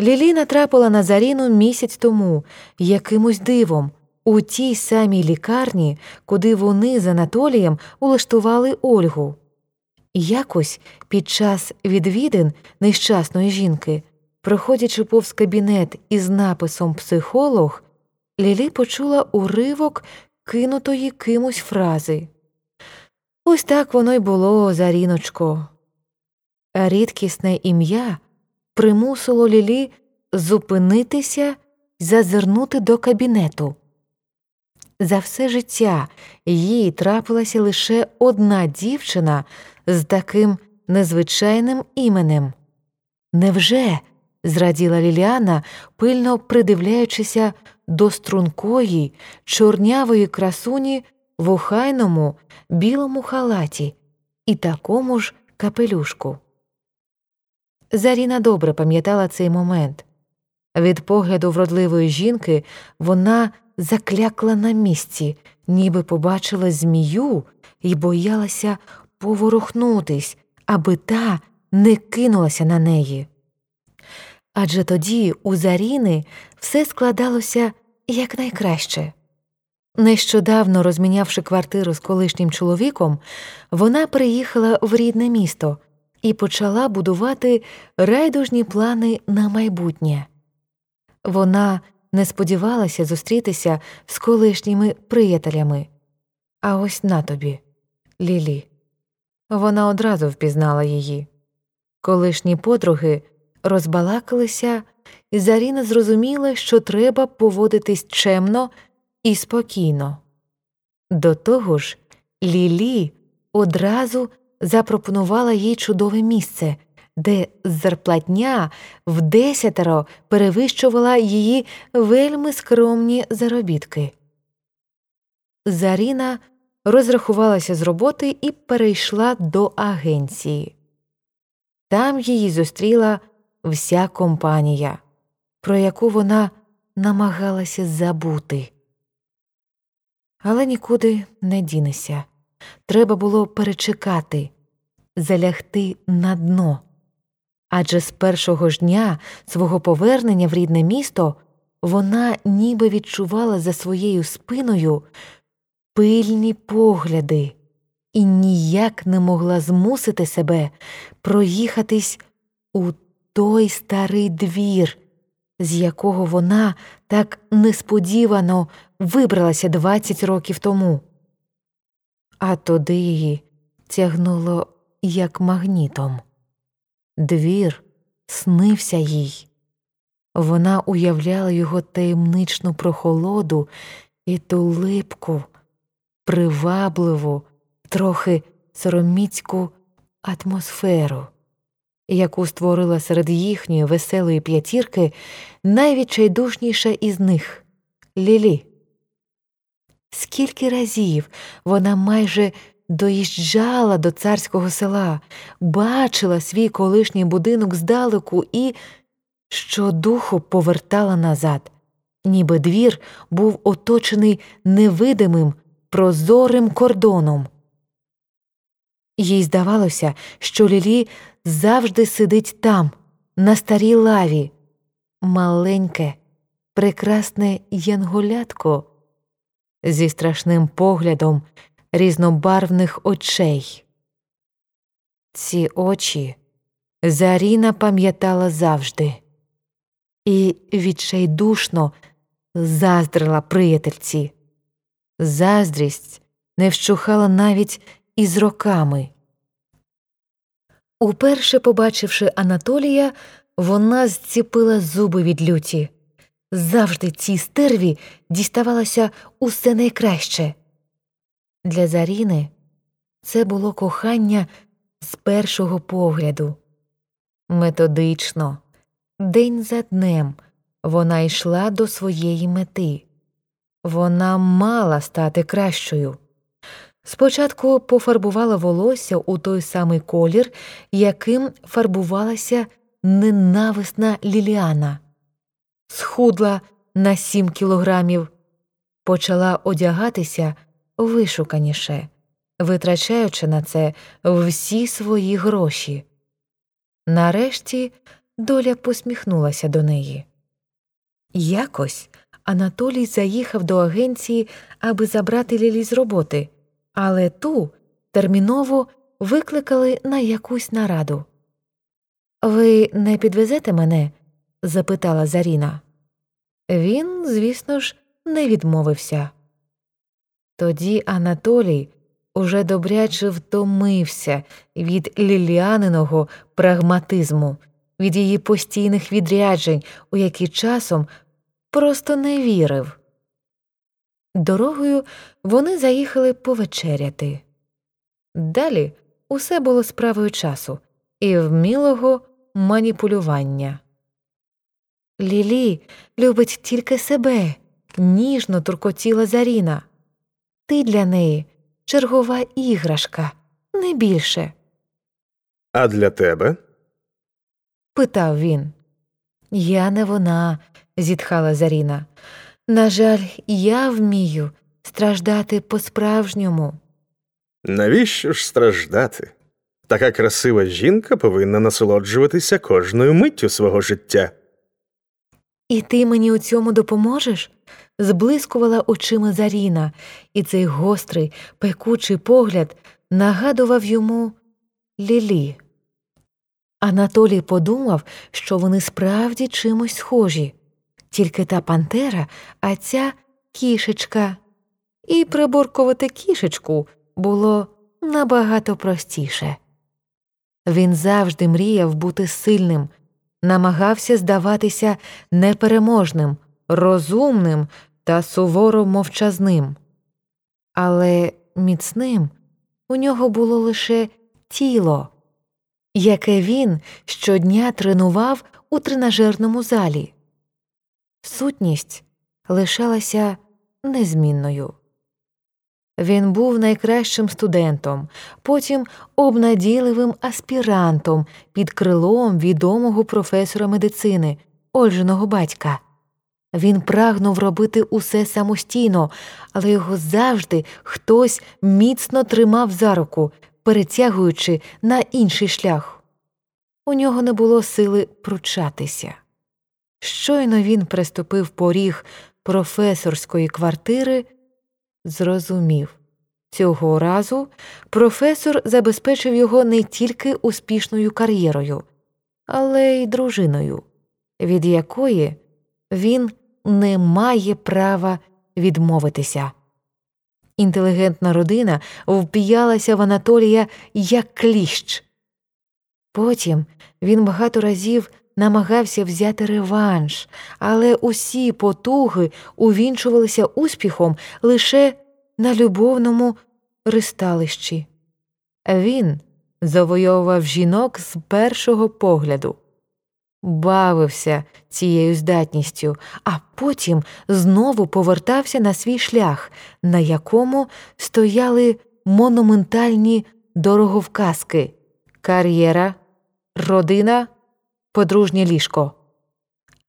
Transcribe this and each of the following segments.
Лілі натрапила на Заріну місяць тому, якимось дивом, у тій самій лікарні, куди вони з Анатолієм улаштували Ольгу. Якось під час відвідин нещасної жінки, проходячи повз кабінет із написом Психолог, Лілі почула уривок кинутої кимось фрази. Ось так воно й було, Заріночко. Рідкісне ім'я примусило Лілі зупинитися зазирнути до кабінету. За все життя їй трапилася лише одна дівчина з таким незвичайним іменем. Невже? зраділа Ліліана, пильно придивляючися до стрункої, чорнявої красуні в охайному білому халаті і такому ж капелюшку. Заріна добре пам'ятала цей момент. Від погляду вродливої жінки вона заклякла на місці, ніби побачила змію і боялася поворухнутись, аби та не кинулася на неї. Адже тоді у Заріни все складалося якнайкраще. Нещодавно розмінявши квартиру з колишнім чоловіком, вона приїхала в рідне місто і почала будувати райдужні плани на майбутнє. Вона не сподівалася зустрітися з колишніми приятелями. А ось на тобі, Лілі. Вона одразу впізнала її. Колишні подруги розбалакалися, і Заріна зрозуміла, що треба поводитись чемно і спокійно. До того ж, Лілі одразу запропонувала їй чудове місце, де зарплатня в десятеро перевищувала її вельми скромні заробітки. Заріна розрахувалася з роботи і перейшла до агенції. Там її зустріла вся компанія, про яку вона намагалася забути. Але нікуди не дінеся. Треба було перечекати, залягти на дно. Адже з першого ж дня свого повернення в рідне місто вона ніби відчувала за своєю спиною пильні погляди і ніяк не могла змусити себе проїхатись у той старий двір, з якого вона так несподівано вибралася 20 років тому. А туди її тягнуло як магнітом. Двір снився їй. Вона уявляла його таємничну прохолоду і ту липку, привабливу, трохи сороміцьку атмосферу, яку створила серед їхньої веселої п'ятірки найвідчайдушніша із них Лілі. Скільки разів вона майже доїжджала до царського села, бачила свій колишній будинок здалеку і щодуху повертала назад, ніби двір був оточений невидимим прозорим кордоном. Їй здавалося, що Лілі завжди сидить там, на старій лаві, маленьке, прекрасне янголятко зі страшним поглядом різнобарвних очей. Ці очі Заріна пам'ятала завжди і відчайдушно заздрила приятельці. Заздрість не вщухала навіть із роками. Уперше побачивши Анатолія, вона зціпила зуби від люті. Завжди цій стерві діставалося усе найкраще. Для Заріни це було кохання з першого погляду. Методично, день за днем вона йшла до своєї мети. Вона мала стати кращою. Спочатку пофарбувала волосся у той самий колір, яким фарбувалася ненависна Ліліана, схудла на сім кілограмів, почала одягатися вишуканіше, витрачаючи на це всі свої гроші. Нарешті доля посміхнулася до неї. Якось Анатолій заїхав до агенції, аби забрати Лілі з роботи, але ту терміново викликали на якусь нараду. Ви не підвезете мене? запитала Заріна. Він, звісно ж, не відмовився. Тоді Анатолій уже добряче втомився від ліліаниного прагматизму, від її постійних відряджень, у які часом просто не вірив. Дорогою вони заїхали повечеряти. Далі усе було справою часу і вмілого маніпулювання. Лілі любить тільки себе, ніжно туркотіла Заріна. Ти для неї чергова іграшка, не більше. А для тебе? питав він. Я не вона, зітхала Заріна. На жаль, я вмію страждати по справжньому. Навіщо ж страждати? Така красива жінка повинна насолоджуватися кожною миттю свого життя. І ти мені у цьому допоможеш? зблискувала очима Заріна, і цей гострий, пекучий погляд нагадував йому Лілі. Анатолій подумав, що вони справді чимось схожі, тільки та пантера, а ця кішечка. І приборкувати кішечку було набагато простіше. Він завжди мріяв бути сильним, намагався здаватися непереможним, розумним та суворо мовчазним. Але міцним у нього було лише тіло, яке він щодня тренував у тренажерному залі. Сутність лишалася незмінною. Він був найкращим студентом, потім обнадійливим аспірантом під крилом відомого професора медицини, Ольженого батька. Він прагнув робити усе самостійно, але його завжди хтось міцно тримав за руку, перетягуючи на інший шлях. У нього не було сили пручатися. Щойно він приступив поріг професорської квартири, зрозумів цього разу професор забезпечив його не тільки успішною кар'єрою, але й дружиною, від якої він не має права відмовитися. Інтелігентна родина впіялася в Анатолія як кліщ. Потім він багато разів намагався взяти реванш, але усі потуги увінчувалися успіхом лише на любовному ристалищі. Він завойовував жінок з першого погляду бавився цією здатністю, а потім знову повертався на свій шлях, на якому стояли монументальні дороговказки кар'єра, родина, подружнє ліжко.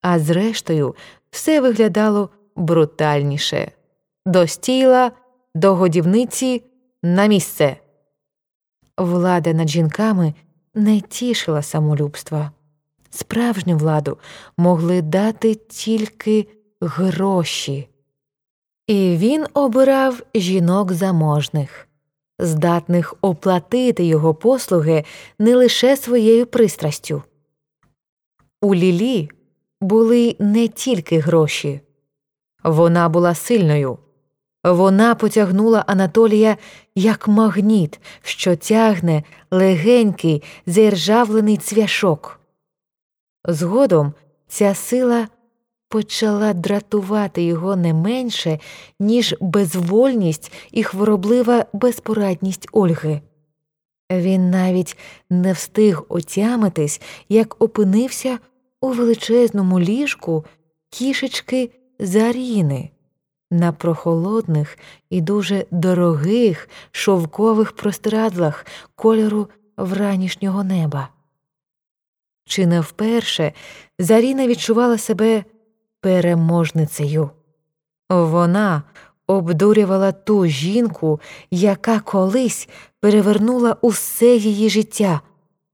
А зрештою, все виглядало брутальніше до стіла, до годівниці на місце. Влада над жінками не тішила самолюбства справжню владу могли дати тільки гроші. І він обирав жінок заможних, здатних оплатити його послуги не лише своєю пристрастю. У Лілі були не тільки гроші, вона була сильною. Вона потягнула Анатолія як магніт, що тягне легенький зіржавлений цвяшок. Згодом ця сила почала дратувати його не менше, ніж безвольність і хвороблива безпорадність Ольги. Він навіть не встиг отямитись, як опинився у величезному ліжку кішечки Заріни на прохолодних і дуже дорогих шовкових простирадлах кольору вранішнього неба. Чи не вперше Заріна відчувала себе переможницею. Вона обдурювала ту жінку, яка колись перевернула усе її життя.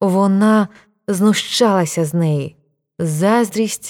Вона знущалася з неї. Заздрість